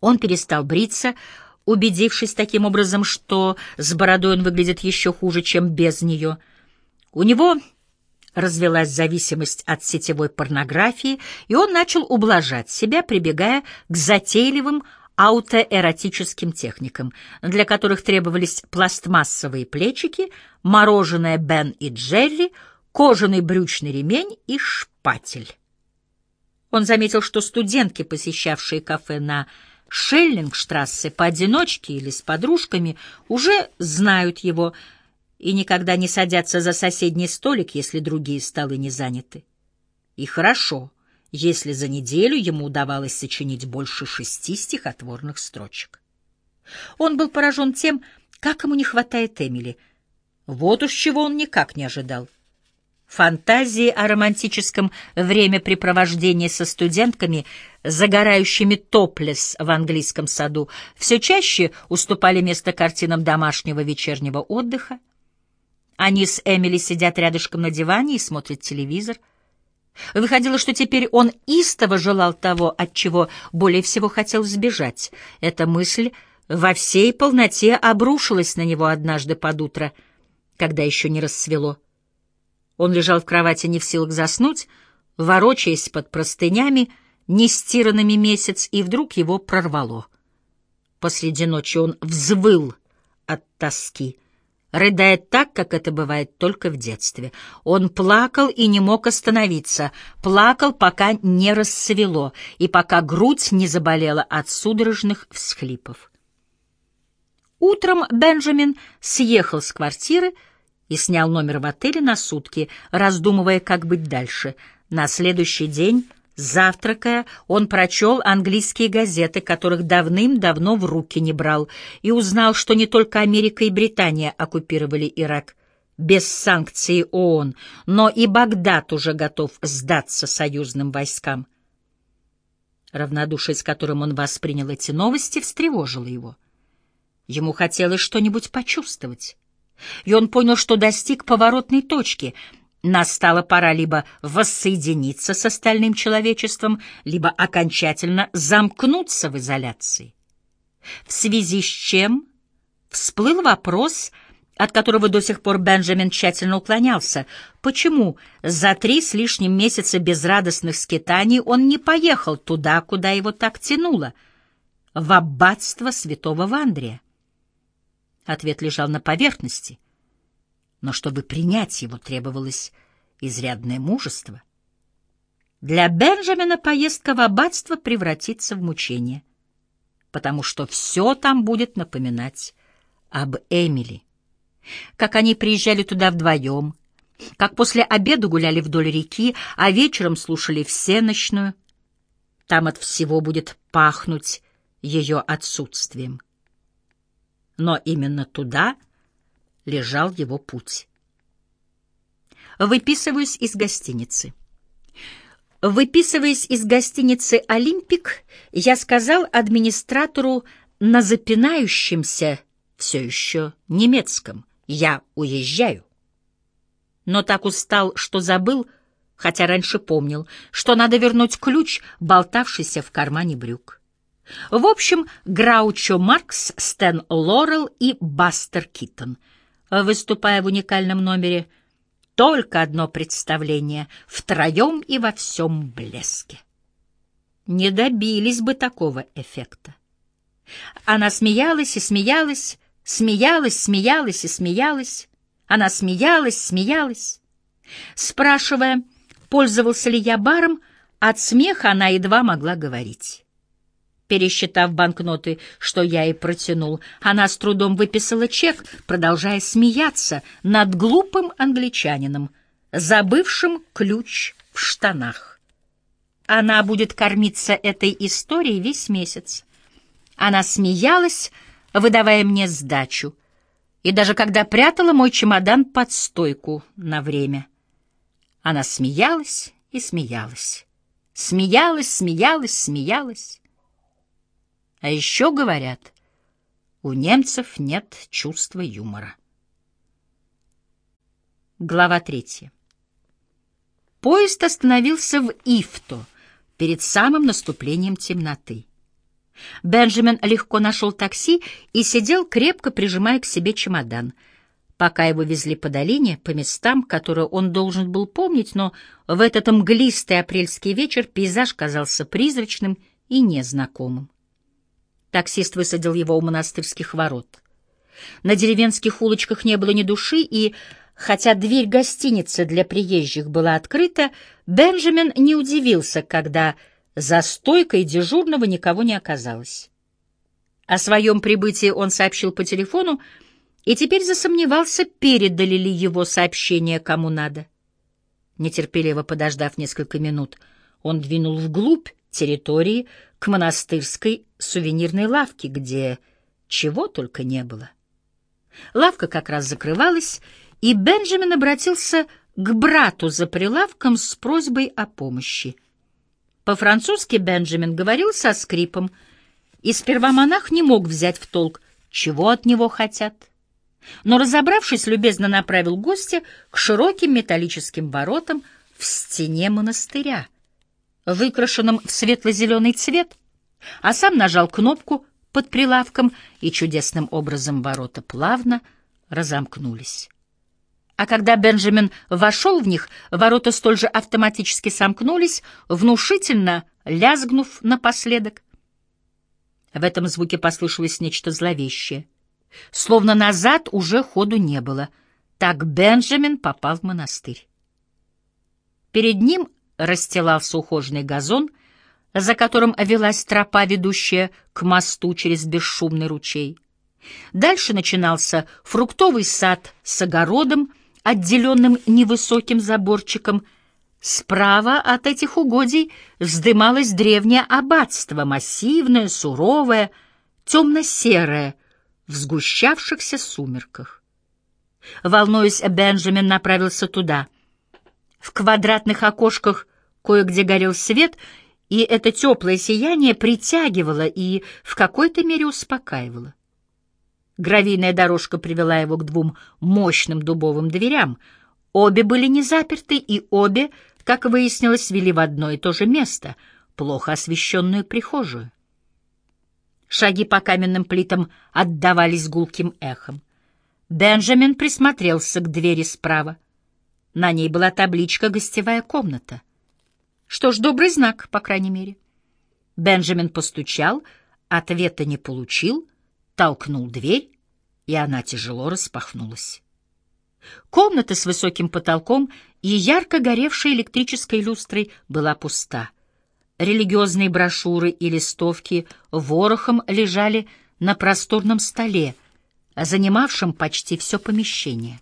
Он перестал бриться, убедившись таким образом, что с бородой он выглядит еще хуже, чем без нее. У него развелась зависимость от сетевой порнографии, и он начал ублажать себя, прибегая к затейливым аутоэротическим техникам, для которых требовались пластмассовые плечики, мороженое Бен и Джерри, кожаный брючный ремень и шпатель. Он заметил, что студентки, посещавшие кафе на Шеллингштрассе поодиночке или с подружками, уже знают его и никогда не садятся за соседний столик, если другие столы не заняты. И хорошо, если за неделю ему удавалось сочинить больше шести стихотворных строчек. Он был поражен тем, как ему не хватает Эмили. Вот уж чего он никак не ожидал. Фантазии о романтическом времяпрепровождении со студентками, загорающими топлес в английском саду, все чаще уступали место картинам домашнего вечернего отдыха. Они с Эмили сидят рядышком на диване и смотрят телевизор. Выходило, что теперь он истово желал того, от чего более всего хотел сбежать. Эта мысль во всей полноте обрушилась на него однажды под утро, когда еще не рассвело. Он лежал в кровати не в силах заснуть, ворочаясь под простынями, нестиранными месяц, и вдруг его прорвало. Посреди ночи он взвыл от тоски, рыдая так, как это бывает только в детстве. Он плакал и не мог остановиться, плакал, пока не рассвело, и пока грудь не заболела от судорожных всхлипов. Утром Бенджамин съехал с квартиры, и снял номер в отеле на сутки, раздумывая, как быть дальше. На следующий день, завтракая, он прочел английские газеты, которых давным-давно в руки не брал, и узнал, что не только Америка и Британия оккупировали Ирак без санкций ООН, но и Багдад уже готов сдаться союзным войскам. Равнодушие, с которым он воспринял эти новости, встревожило его. Ему хотелось что-нибудь почувствовать и он понял, что достиг поворотной точки. Настала пора либо воссоединиться с остальным человечеством, либо окончательно замкнуться в изоляции. В связи с чем всплыл вопрос, от которого до сих пор Бенджамин тщательно уклонялся. Почему за три с лишним месяца безрадостных скитаний он не поехал туда, куда его так тянуло, в аббатство святого Вандрия? Ответ лежал на поверхности, но чтобы принять его, требовалось изрядное мужество. Для Бенджамина поездка в аббатство превратится в мучение, потому что все там будет напоминать об Эмили. Как они приезжали туда вдвоем, как после обеда гуляли вдоль реки, а вечером слушали всеночную. Там от всего будет пахнуть ее отсутствием но именно туда лежал его путь. Выписываюсь из гостиницы. Выписываясь из гостиницы «Олимпик», я сказал администратору на запинающемся, все еще немецком, «Я уезжаю». Но так устал, что забыл, хотя раньше помнил, что надо вернуть ключ, болтавшийся в кармане брюк. В общем, Граучо Маркс, Стэн Лорел и Бастер Киттон. Выступая в уникальном номере, только одно представление, втроем и во всем блеске. Не добились бы такого эффекта. Она смеялась и смеялась, смеялась, смеялась и смеялась. Она смеялась, смеялась. Спрашивая, пользовался ли я баром, от смеха она едва могла говорить. Пересчитав банкноты, что я ей протянул, она с трудом выписала чек, продолжая смеяться над глупым англичанином, забывшим ключ в штанах. Она будет кормиться этой историей весь месяц. Она смеялась, выдавая мне сдачу, и даже когда прятала мой чемодан под стойку на время. Она смеялась и смеялась, смеялась, смеялась, смеялась. А еще говорят, у немцев нет чувства юмора. Глава третья. Поезд остановился в Ифто перед самым наступлением темноты. Бенджамин легко нашел такси и сидел, крепко прижимая к себе чемодан. Пока его везли по долине, по местам, которые он должен был помнить, но в этот мглистый апрельский вечер пейзаж казался призрачным и незнакомым. Таксист высадил его у монастырских ворот. На деревенских улочках не было ни души, и, хотя дверь гостиницы для приезжих была открыта, Бенджамин не удивился, когда за стойкой дежурного никого не оказалось. О своем прибытии он сообщил по телефону и теперь засомневался, передали ли его сообщение кому надо. Нетерпеливо подождав несколько минут, он двинул вглубь территории к монастырской сувенирной лавке, где чего только не было. Лавка как раз закрывалась, и Бенджамин обратился к брату за прилавком с просьбой о помощи — по-французски Бенджамин говорил со скрипом, и сперва монах не мог взять в толк, чего от него хотят. Но, разобравшись, любезно направил гостя к широким металлическим воротам в стене монастыря, выкрашенным в светло-зеленый цвет, а сам нажал кнопку под прилавком, и чудесным образом ворота плавно разомкнулись. А когда Бенджамин вошел в них, ворота столь же автоматически сомкнулись, внушительно лязгнув напоследок. В этом звуке послышалось нечто зловещее. Словно назад уже ходу не было. Так Бенджамин попал в монастырь. Перед ним расстилался ухоженный газон, за которым велась тропа, ведущая к мосту через бесшумный ручей. Дальше начинался фруктовый сад с огородом, отделенным невысоким заборчиком. Справа от этих угодий вздымалось древнее аббатство, массивное, суровое, темно-серое, в сгущавшихся сумерках. Волнуясь, Бенджамин направился туда. В квадратных окошках кое-где горел свет, и это теплое сияние притягивало и в какой-то мере успокаивало. Гравийная дорожка привела его к двум мощным дубовым дверям. Обе были не заперты, и обе, как выяснилось, вели в одно и то же место — плохо освещенную прихожую. Шаги по каменным плитам отдавались гулким эхом. Бенджамин присмотрелся к двери справа. На ней была табличка «Гостевая комната». Что ж, добрый знак, по крайней мере. Бенджамин постучал, ответа не получил — толкнул дверь, и она тяжело распахнулась. Комната с высоким потолком и ярко горевшей электрической люстрой была пуста. Религиозные брошюры и листовки ворохом лежали на просторном столе, занимавшем почти все помещение.